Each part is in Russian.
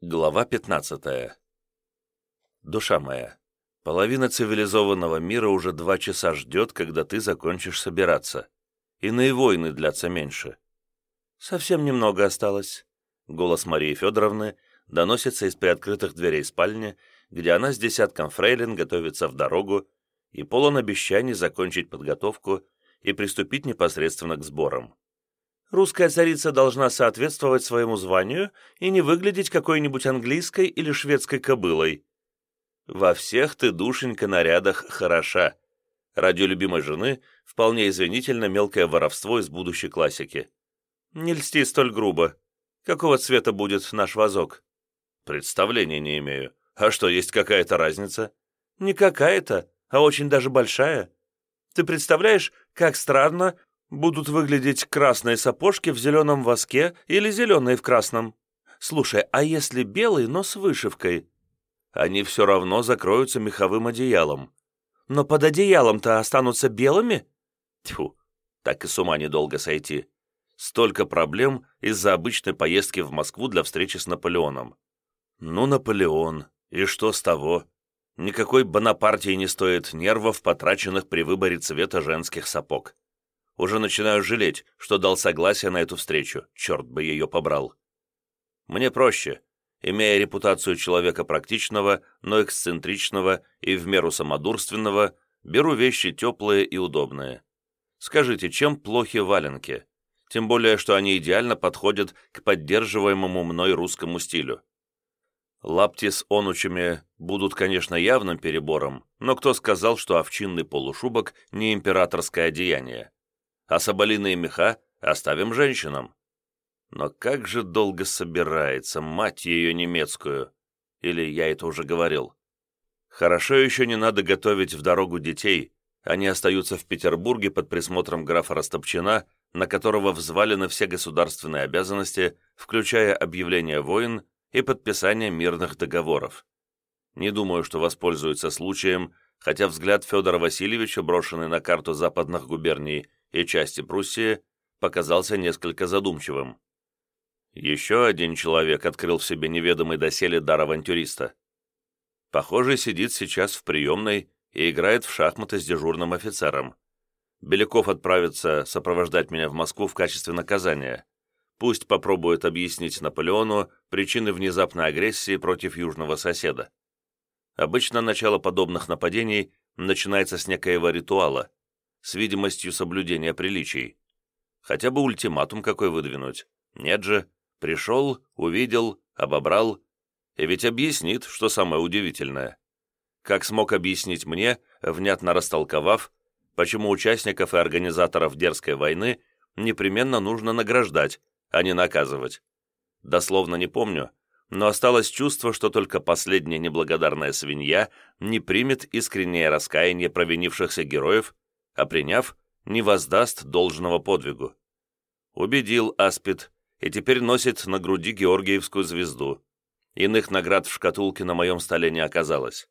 Глава 15. Душа моя, половина цивилизованного мира уже два часа ждет, когда ты закончишь собираться. Иные войны длятся меньше. Совсем немного осталось. Голос Марии Федоровны доносится из приоткрытых дверей спальни, где она с десятком фрейлин готовится в дорогу и полон обещаний закончить подготовку и приступить непосредственно к сборам. Русская царица должна соответствовать своему званию и не выглядеть какой-нибудь английской или шведской кобылой. Во всех ты, душенька, нарядах хороша. Ради любимой жены вполне извинительно мелкое воровство из будущей классики. Не льсти столь грубо. Какого цвета будет наш вазок? Представления не имею. А что, есть какая-то разница? Не какая-то, а очень даже большая. Ты представляешь, как странно будут выглядеть красные сапожки в зеленом воске или зеленые в красном. Слушай, а если белый, но с вышивкой? Они все равно закроются меховым одеялом. Но под одеялом-то останутся белыми? Тьфу, так и с ума недолго сойти. Столько проблем из-за обычной поездки в Москву для встречи с Наполеоном. Ну, Наполеон, и что с того? Никакой Бонапартии не стоит нервов, потраченных при выборе цвета женских сапог. Уже начинаю жалеть, что дал согласие на эту встречу. Черт бы ее побрал. Мне проще. Имея репутацию человека практичного, но эксцентричного и в меру самодурственного, беру вещи теплые и удобные. Скажите, чем плохи валенки? Тем более, что они идеально подходят к поддерживаемому мной русскому стилю. Лапти с онучами будут, конечно, явным перебором, но кто сказал, что овчинный полушубок не императорское одеяние? А соболиные меха оставим женщинам. Но как же долго собирается, мать ее немецкую? Или я это уже говорил? Хорошо еще не надо готовить в дорогу детей, они остаются в Петербурге под присмотром графа Растопчина, на которого взвалены все государственные обязанности, включая объявление войн и подписание мирных договоров. Не думаю, что воспользуется случаем, хотя взгляд Федора Васильевича, брошенный на карту западных губерний, и части Пруссии показался несколько задумчивым. Еще один человек открыл в себе неведомый доселе дар авантюриста. Похоже, сидит сейчас в приемной и играет в шахматы с дежурным офицером. Беляков отправится сопровождать меня в Москву в качестве наказания. Пусть попробует объяснить Наполеону причины внезапной агрессии против южного соседа. Обычно начало подобных нападений начинается с некоего ритуала, с видимостью соблюдения приличий. Хотя бы ультиматум какой выдвинуть. Нет же, пришел, увидел, обобрал. И ведь объяснит, что самое удивительное. Как смог объяснить мне, внятно растолковав, почему участников и организаторов дерзкой войны непременно нужно награждать, а не наказывать. Дословно не помню, но осталось чувство, что только последняя неблагодарная свинья не примет искреннее раскаяние провинившихся героев а приняв, не воздаст должного подвигу. Убедил Аспид и теперь носит на груди Георгиевскую звезду. Иных наград в шкатулке на моем столе не оказалось.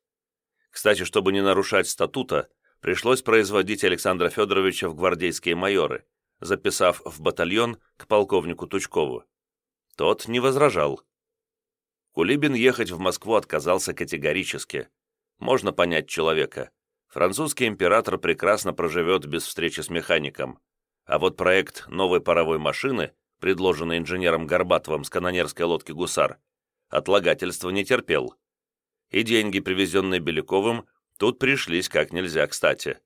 Кстати, чтобы не нарушать статута, пришлось производить Александра Федоровича в гвардейские майоры, записав в батальон к полковнику Тучкову. Тот не возражал. Кулибин ехать в Москву отказался категорически. Можно понять человека французский император прекрасно проживет без встречи с механиком, а вот проект новой паровой машины, предложенный инженером Горбатовым с канонерской лодки «Гусар», отлагательства не терпел. И деньги, привезенные Беляковым, тут пришлись как нельзя кстати.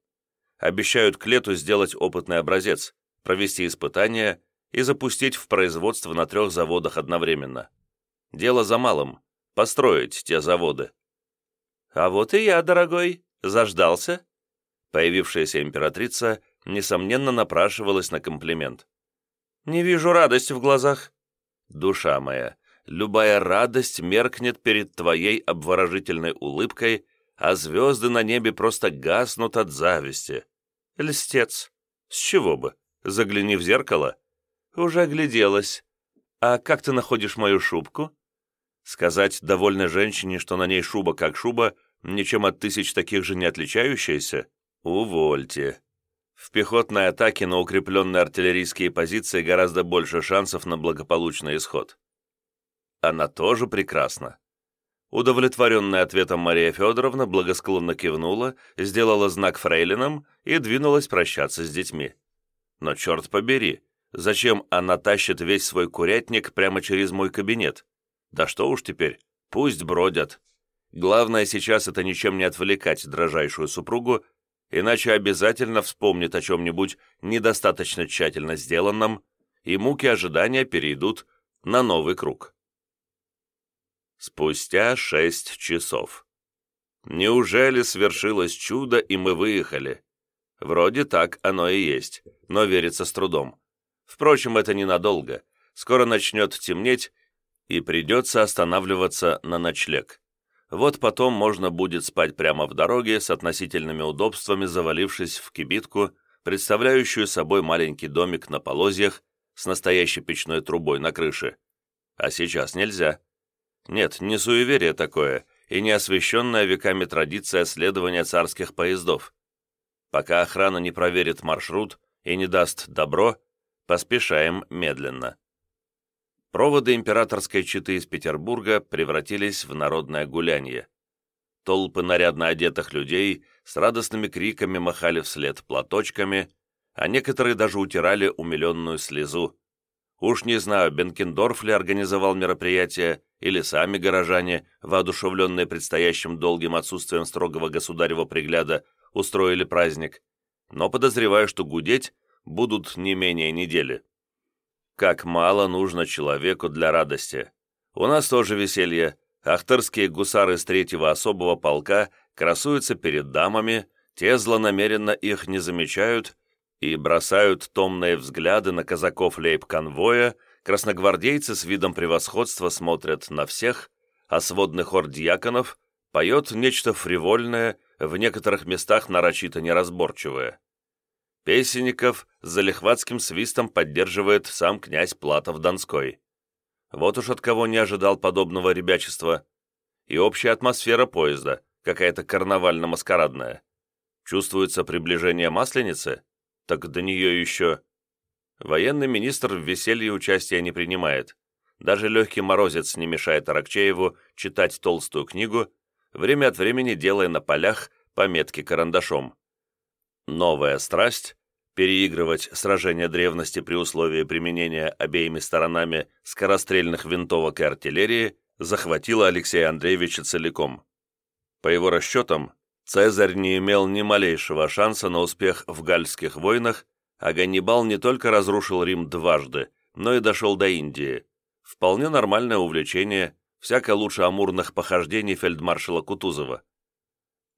Обещают к лету сделать опытный образец, провести испытания и запустить в производство на трех заводах одновременно. Дело за малым – построить те заводы. «А вот и я, дорогой», Заждался?» Появившаяся императрица, несомненно, напрашивалась на комплимент. «Не вижу радости в глазах». «Душа моя, любая радость меркнет перед твоей обворожительной улыбкой, а звезды на небе просто гаснут от зависти. Льстец. С чего бы? Загляни в зеркало. Уже огляделась. А как ты находишь мою шубку? Сказать довольной женщине, что на ней шуба как шуба, ничем от тысяч таких же не отличающаяся? Увольте. В пехотной атаке на укрепленные артиллерийские позиции гораздо больше шансов на благополучный исход. Она тоже прекрасна. Удовлетворенная ответом Мария Федоровна благосклонно кивнула, сделала знак фрейлинам и двинулась прощаться с детьми. Но черт побери, зачем она тащит весь свой курятник прямо через мой кабинет? Да что уж теперь, пусть бродят. Главное сейчас это ничем не отвлекать дрожайшую супругу, иначе обязательно вспомнит о чем-нибудь недостаточно тщательно сделанном, и муки ожидания перейдут на новый круг. Спустя шесть часов. Неужели свершилось чудо, и мы выехали? Вроде так оно и есть, но верится с трудом. Впрочем, это ненадолго. Скоро начнет темнеть, и придется останавливаться на ночлег. Вот потом можно будет спать прямо в дороге с относительными удобствами, завалившись в кибитку, представляющую собой маленький домик на полозьях с настоящей печной трубой на крыше. А сейчас нельзя. Нет, не суеверие такое и не освященная веками традиция следования царских поездов. Пока охрана не проверит маршрут и не даст добро, поспешаем медленно. Проводы императорской четы из Петербурга превратились в народное гулянье. Толпы нарядно одетых людей с радостными криками махали вслед платочками, а некоторые даже утирали умиленную слезу. Уж не знаю, Бенкендорф ли организовал мероприятие, или сами горожане, воодушевленные предстоящим долгим отсутствием строгого государева пригляда, устроили праздник, но подозреваю, что гудеть будут не менее недели. Как мало нужно человеку для радости. У нас тоже веселье. Ахтырские гусары с третьего особого полка красуются перед дамами, те злонамеренно их не замечают и бросают томные взгляды на казаков лейб-конвоя, красногвардейцы с видом превосходства смотрят на всех, а сводный хор дьяконов поет нечто фривольное, в некоторых местах нарочито неразборчивое. Песенников с залихватским свистом поддерживает сам князь Платов-Донской. Вот уж от кого не ожидал подобного ребячества. И общая атмосфера поезда, какая-то карнавально-маскарадная. Чувствуется приближение Масленицы? так до нее еще... Военный министр в веселье участия не принимает. Даже легкий морозец не мешает Аракчееву читать толстую книгу, время от времени делая на полях пометки карандашом. Новая страсть – переигрывать сражения древности при условии применения обеими сторонами скорострельных винтовок и артиллерии – захватила Алексея Андреевича целиком. По его расчетам, Цезарь не имел ни малейшего шанса на успех в гальских войнах, а Ганнибал не только разрушил Рим дважды, но и дошел до Индии. Вполне нормальное увлечение, всяко лучше амурных похождений фельдмаршала Кутузова.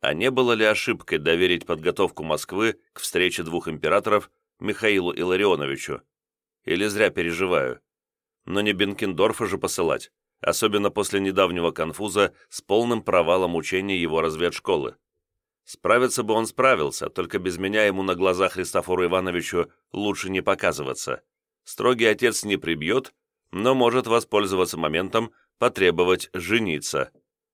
А не было ли ошибкой доверить подготовку Москвы к встрече двух императоров Михаилу Илларионовичу? Или зря переживаю? Но не Бенкендорфа же посылать, особенно после недавнего конфуза с полным провалом учения его разведшколы. Справиться бы он справился, только без меня ему на глазах Христофору Ивановичу лучше не показываться. Строгий отец не прибьет, но может воспользоваться моментом, потребовать жениться.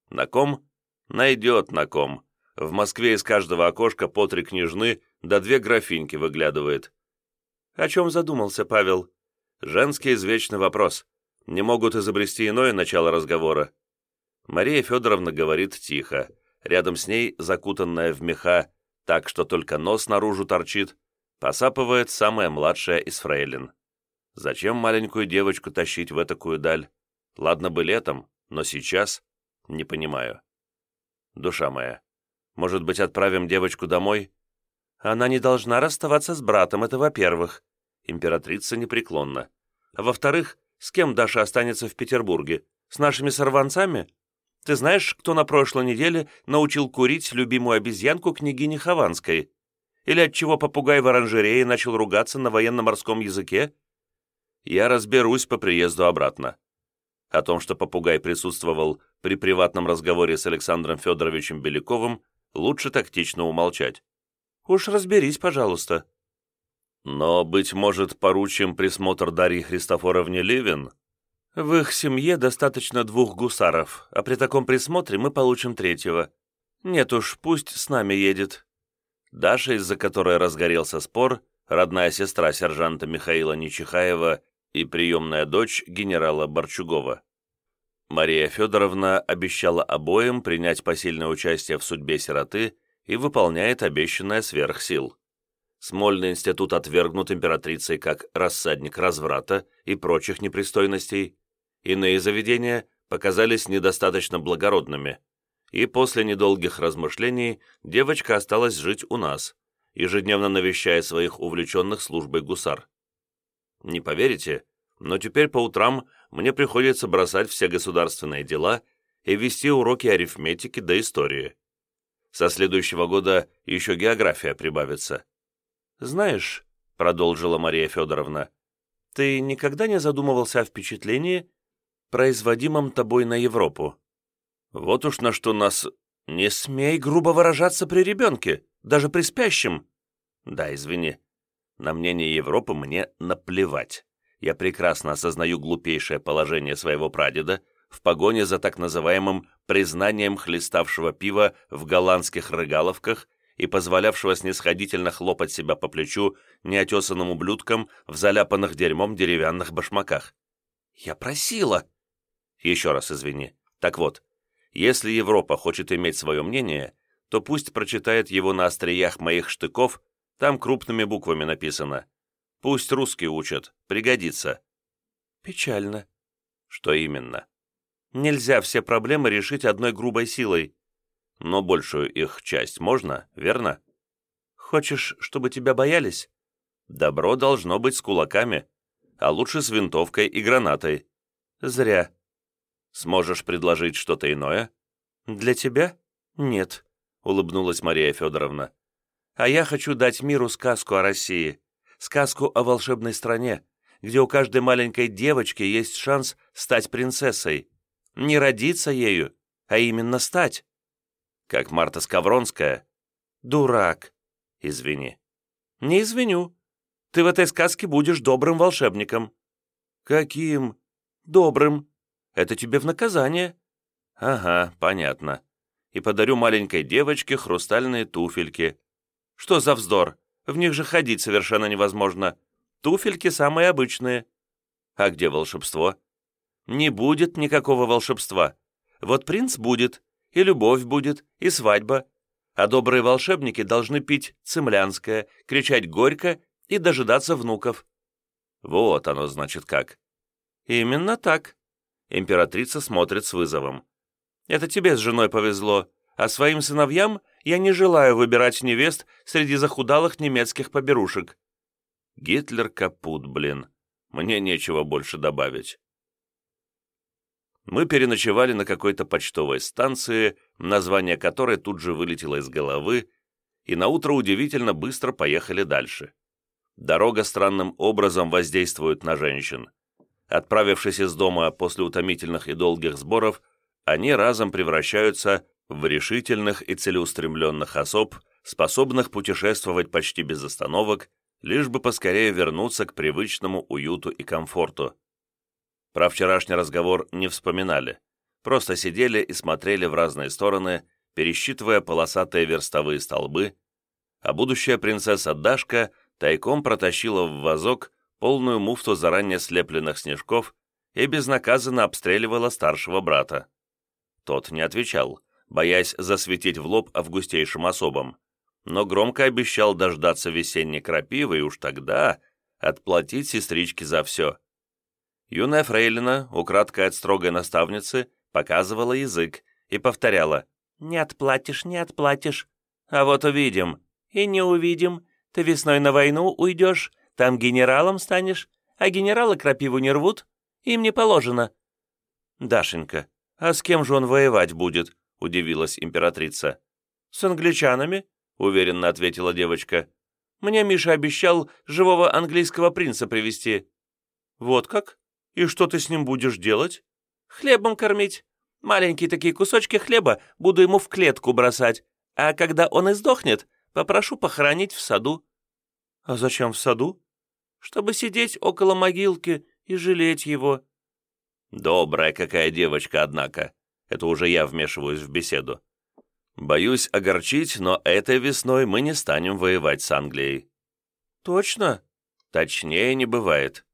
На ком? Найдет на ком. В Москве из каждого окошка по три княжны да две графиньки выглядывает. О чем задумался Павел? Женский извечный вопрос. Не могут изобрести иное начало разговора. Мария Федоровна говорит тихо. Рядом с ней, закутанная в меха, так что только нос наружу торчит, посапывает самая младшая из фрейлин. Зачем маленькую девочку тащить в такую даль? Ладно бы летом, но сейчас не понимаю. Душа моя, может быть, отправим девочку домой? Она не должна расставаться с братом, это во-первых. Императрица непреклонна. А во-вторых, с кем Даша останется в Петербурге? С нашими сорванцами? Ты знаешь, кто на прошлой неделе научил курить любимую обезьянку княгини Хованской? Или отчего попугай в оранжерее начал ругаться на военно-морском языке? Я разберусь по приезду обратно. О том, что попугай присутствовал при приватном разговоре с Александром Федоровичем Беляковым, лучше тактично умолчать. Уж разберись, пожалуйста. Но, быть может, поручим присмотр Дарьи Христофоровне Левин? В их семье достаточно двух гусаров, а при таком присмотре мы получим третьего. Нет уж, пусть с нами едет». Даша, из-за которой разгорелся спор, родная сестра сержанта Михаила Нечихаева и приемная дочь генерала Борчугова. Мария Федоровна обещала обоим принять посильное участие в судьбе сироты и выполняет обещанное сверх сил. Смольный институт отвергнут императрицей как рассадник разврата и прочих непристойностей. Иные заведения показались недостаточно благородными, и после недолгих размышлений девочка осталась жить у нас, ежедневно навещая своих увлеченных службой гусар. Не поверите, но теперь по утрам мне приходится бросать все государственные дела и вести уроки арифметики до истории. Со следующего года еще география прибавится. «Знаешь», — продолжила Мария Федоровна, «ты никогда не задумывался о впечатлении, производимом тобой на Европу?» «Вот уж на что нас...» «Не смей грубо выражаться при ребенке, даже при спящем!» «Да, извини. На мнение Европы мне наплевать я прекрасно осознаю глупейшее положение своего прадеда в погоне за так называемым признанием хлеставшего пива в голландских рыгаловках и позволявшего снисходительно хлопать себя по плечу неотесанным ублюдкам в заляпанных дерьмом деревянных башмаках. «Я просила!» «Еще раз извини. Так вот, если Европа хочет иметь свое мнение, то пусть прочитает его на остриях моих штыков, там крупными буквами написано – Пусть русские учат, пригодится». «Печально». «Что именно?» «Нельзя все проблемы решить одной грубой силой. Но большую их часть можно, верно?» «Хочешь, чтобы тебя боялись?» «Добро должно быть с кулаками, а лучше с винтовкой и гранатой». «Зря». «Сможешь предложить что-то иное?» «Для тебя? Нет», — улыбнулась Мария Федоровна. «А я хочу дать миру сказку о России сказку о волшебной стране, где у каждой маленькой девочки есть шанс стать принцессой. Не родиться ею, а именно стать. Как Марта Скавронская. Дурак. Извини. Не извиню. Ты в этой сказке будешь добрым волшебником. Каким? Добрым. Это тебе в наказание. Ага, понятно. И подарю маленькой девочке хрустальные туфельки. Что за вздор? В них же ходить совершенно невозможно. Туфельки самые обычные. А где волшебство? Не будет никакого волшебства. Вот принц будет, и любовь будет, и свадьба. А добрые волшебники должны пить цемлянское, кричать горько и дожидаться внуков. Вот оно, значит, как. Именно так. Императрица смотрит с вызовом. Это тебе с женой повезло, а своим сыновьям я не желаю выбирать невест среди захудалых немецких поберушек». Гитлер капут, блин. Мне нечего больше добавить. Мы переночевали на какой-то почтовой станции, название которой тут же вылетело из головы, и наутро удивительно быстро поехали дальше. Дорога странным образом воздействует на женщин. Отправившись из дома после утомительных и долгих сборов, они разом превращаются в решительных и целеустремленных особ, способных путешествовать почти без остановок, лишь бы поскорее вернуться к привычному уюту и комфорту. Про вчерашний разговор не вспоминали, просто сидели и смотрели в разные стороны, пересчитывая полосатые верстовые столбы, а будущая принцесса Дашка тайком протащила в вазок полную муфту заранее слепленных снежков и безнаказанно обстреливала старшего брата. Тот не отвечал, боясь засветить в лоб августейшим особам, но громко обещал дождаться весенней крапивы и уж тогда отплатить сестричке за все. Юная фрейлина, украдкой от строгой наставницы, показывала язык и повторяла «Не отплатишь, не отплатишь. А вот увидим. И не увидим. Ты весной на войну уйдешь, там генералом станешь, а генералы крапиву не рвут. Им не положено». «Дашенька, а с кем же он воевать будет?» — удивилась императрица. «С англичанами?» — уверенно ответила девочка. «Мне Миша обещал живого английского принца привести. «Вот как? И что ты с ним будешь делать?» «Хлебом кормить. Маленькие такие кусочки хлеба буду ему в клетку бросать, а когда он издохнет, попрошу похоронить в саду». «А зачем в саду?» «Чтобы сидеть около могилки и жалеть его». «Добрая какая девочка, однако», это уже я вмешиваюсь в беседу. Боюсь огорчить, но этой весной мы не станем воевать с Англией. Точно? Точнее не бывает.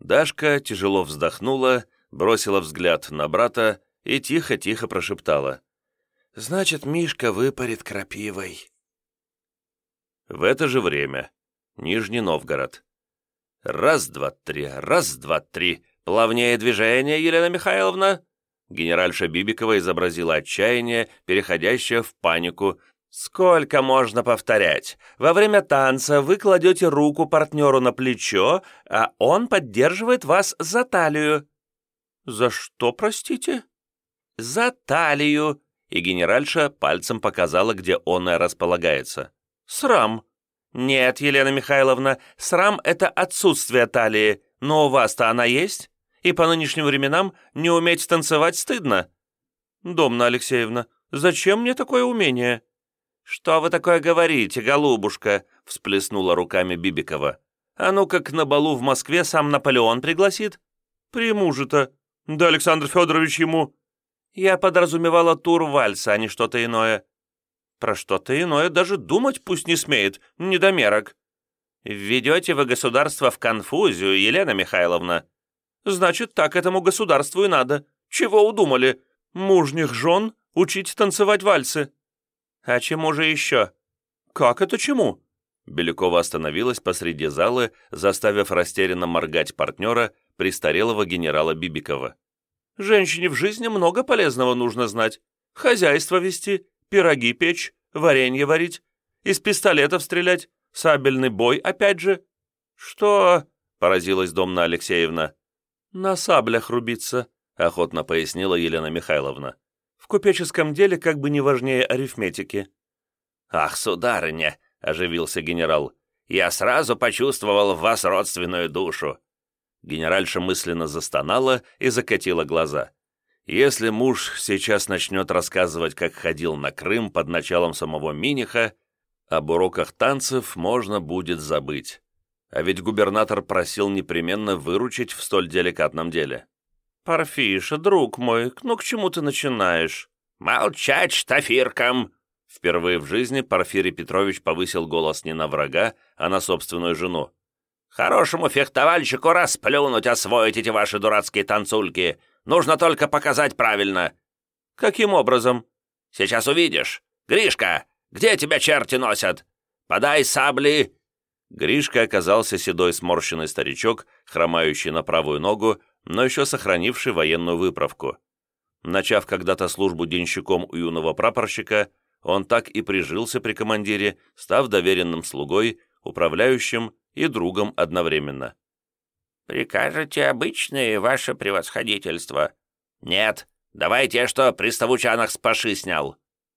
Дашка тяжело вздохнула, бросила взгляд на брата и тихо-тихо прошептала. «Значит, Мишка выпарит крапивой». В это же время. Нижний Новгород. «Раз, два, три, раз, два, три. Плавнее движение, Елена Михайловна!» Генеральша Бибикова изобразила отчаяние, переходящее в панику. «Сколько можно повторять? Во время танца вы кладете руку партнеру на плечо, а он поддерживает вас за талию». «За что, простите?» «За талию!» И генеральша пальцем показала, где он располагается. «Срам!» «Нет, Елена Михайловна, срам — это отсутствие талии, но у вас-то она есть, и по нынешним временам не уметь танцевать стыдно». «Домна Алексеевна, зачем мне такое умение?» «Что вы такое говорите, голубушка?» — всплеснула руками Бибикова. «А ну как на балу в Москве сам Наполеон пригласит?» «Приму же-то. Да Александр Федорович ему...» «Я подразумевала тур вальса, а не что-то иное. Про что-то иное даже думать пусть не смеет, недомерок. Введете вы государство в конфузию, Елена Михайловна. Значит, так этому государству и надо. Чего удумали? Мужних жен учить танцевать вальсы. А чему же еще? Как это чему? Белякова остановилась посреди зала, заставив растерянно моргать партнера престарелого генерала Бибикова. «Женщине в жизни много полезного нужно знать. Хозяйство вести, пироги печь, варенье варить, из пистолетов стрелять, сабельный бой опять же». «Что?» — поразилась Домна Алексеевна. «На саблях рубиться», — охотно пояснила Елена Михайловна. «В купеческом деле как бы не важнее арифметики». «Ах, сударыня!» — оживился генерал. «Я сразу почувствовал в вас родственную душу». Генеральша мысленно застонала и закатила глаза. Если муж сейчас начнет рассказывать, как ходил на Крым под началом самого Миниха, об уроках танцев можно будет забыть. А ведь губернатор просил непременно выручить в столь деликатном деле. «Парфиша, друг мой, ну к чему ты начинаешь?» «Молчать, штафиркам!» Впервые в жизни Порфирий Петрович повысил голос не на врага, а на собственную жену. «Хорошему фехтовальщику расплюнуть освоить эти ваши дурацкие танцульки. Нужно только показать правильно». «Каким образом?» «Сейчас увидишь. Гришка, где тебя черти носят? Подай сабли!» Гришка оказался седой сморщенный старичок, хромающий на правую ногу, но еще сохранивший военную выправку. Начав когда-то службу денщиком у юного прапорщика, он так и прижился при командире, став доверенным слугой, управляющим и другом одновременно. «Прикажете обычные, ваше превосходительство?» «Нет, давай те, что при ставучанах с паши снял».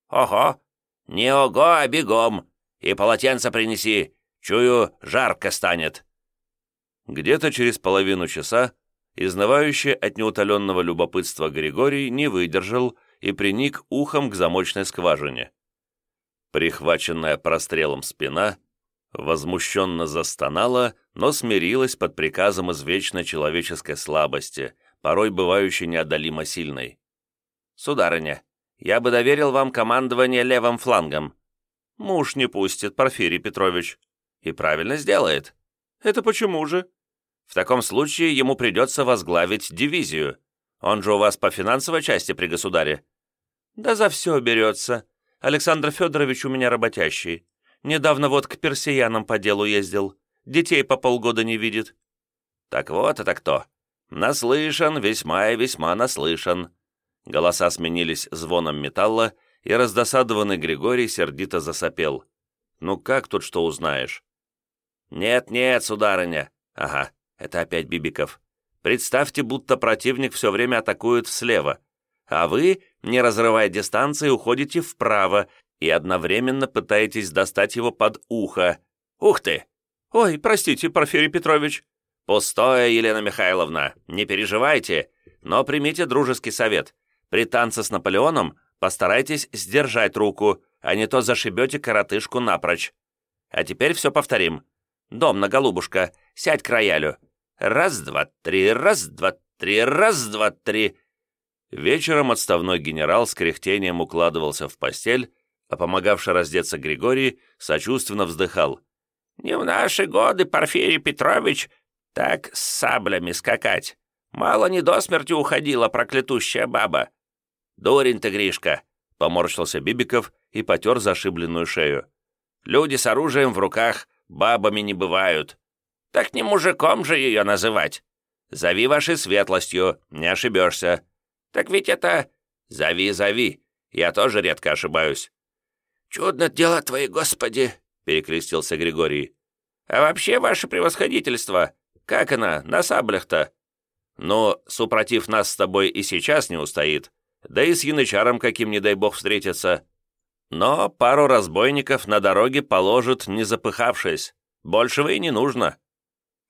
«Ого! Не ого, а бегом! И полотенце принеси, чую, жарко станет». Где-то через половину часа изнывающий от неутоленного любопытства Григорий не выдержал и приник ухом к замочной скважине. Прихваченная прострелом спина возмущенно застонала, но смирилась под приказом извечной человеческой слабости, порой бывающей неодолимо сильной. «Сударыня, я бы доверил вам командование левым флангом». «Муж не пустит, Порфирий Петрович». «И правильно сделает». «Это почему же?» «В таком случае ему придется возглавить дивизию. Он же у вас по финансовой части при государе». «Да за все берется. Александр Федорович у меня работящий. Недавно вот к персиянам по делу ездил. Детей по полгода не видит». «Так вот это кто! Наслышан, весьма и весьма наслышан!» Голоса сменились звоном металла, и раздосадованный Григорий сердито засопел. «Ну как тут что узнаешь?» «Нет-нет, сударыня!» «Ага, это опять Бибиков. Представьте, будто противник все время атакует слева, а вы, не разрывая дистанции, уходите вправо и одновременно пытаетесь достать его под ухо. Ух ты! Ой, простите, Порфирий Петрович. Пустое, Елена Михайловна, не переживайте, но примите дружеский совет. При танце с Наполеоном постарайтесь сдержать руку, а не то зашибете коротышку напрочь. А теперь все повторим. Домна, голубушка, сядь к роялю. Раз, два, три, раз, два, три, раз, два, три. Вечером отставной генерал с кряхтением укладывался в постель, а помогавший раздеться Григорий сочувственно вздыхал. «Не в наши годы, Порфирий Петрович, так с саблями скакать. Мало не до смерти уходила проклятущая баба. Дурень ты, Гришка, поморщился Бибиков и потер зашибленную шею. Люди с оружием в руках бабами не бывают. Так не мужиком же ее называть. Зови вашей светлостью, не ошибешься. Так ведь это... Зови, зови. Я тоже редко ошибаюсь. «Чудно дело твои, Господи!» — перекрестился Григорий. «А вообще, ваше превосходительство, как она, на саблях-то?» «Ну, супротив нас с тобой и сейчас не устоит, да и с янычаром каким, не дай бог, встретиться. Но пару разбойников на дороге положит, не запыхавшись. Большего и не нужно».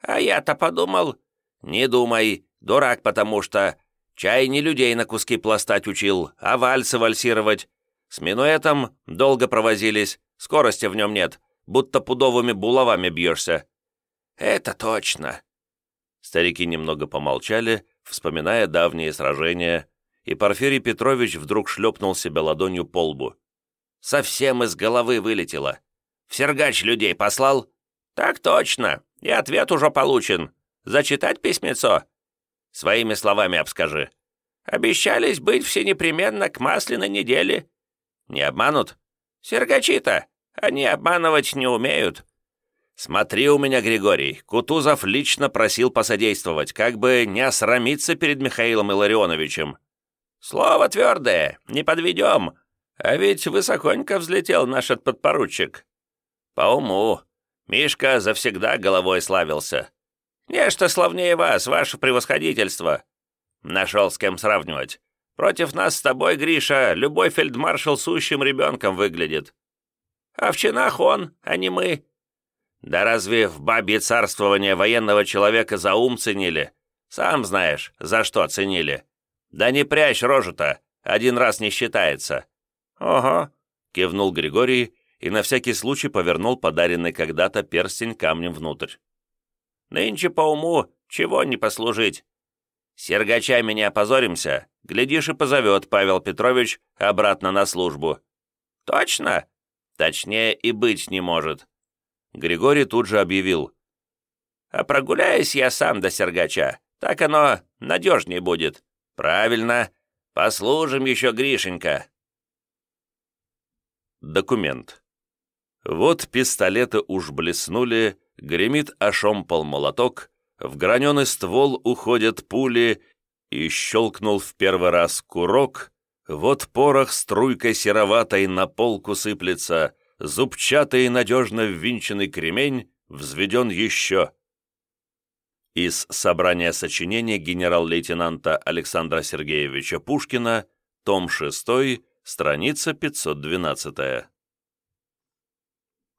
«А я-то подумал...» «Не думай, дурак, потому что чай не людей на куски пластать учил, а вальсы вальсировать, с минуэтом долго провозились, скорости в нем нет, будто пудовыми булавами бьешься». «Это точно». Старики немного помолчали, вспоминая давние сражения, и Порфирий Петрович вдруг шлепнул себя ладонью по лбу. «Совсем из головы вылетело. В Сергач людей послал?» «Так точно, и ответ уже получен. Зачитать письмецо?» «Своими словами обскажи». «Обещались быть все непременно к масляной неделе. Не обманут? Сергачи-то, они обманывать не умеют. Смотри у меня, Григорий, Кутузов лично просил посодействовать, как бы не осрамиться перед Михаилом Илларионовичем. Слово твердое, не подведем. А ведь высоконько взлетел наш подпоручик. По уму. Мишка завсегда головой славился. Нечто славнее вас, ваше превосходительство. Нашел с кем сравнивать. Против нас с тобой, Гриша, любой фельдмаршал сущим ребенком выглядит. А в чинах он, а не мы. Да разве в бабье царствование военного человека за ум ценили? Сам знаешь, за что ценили. Да не прячь рожу-то, один раз не считается. Ого, кивнул Григорий и на всякий случай повернул подаренный когда-то перстень камнем внутрь. Нынче по уму чего не послужить. Сергачами не опозоримся, глядишь и позовет Павел Петрович обратно на службу. Точно? Точнее и быть не может. Григорий тут же объявил. А прогуляюсь я сам до Сергача, так оно надежнее будет. Правильно, послужим еще, Гришенька. Документ. Вот пистолеты уж блеснули, гремит ошомпал молоток, в граненый ствол уходят пули, и щелкнул в первый раз курок, вот порох струйкой сероватой на полку сыплется, зубчатый и надежно ввинченный кремень взведен еще. Из собрания сочинений генерал-лейтенанта Александра Сергеевича Пушкина, том 6, страница 512.